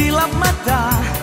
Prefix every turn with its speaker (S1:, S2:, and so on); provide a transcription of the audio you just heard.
S1: Silap mata.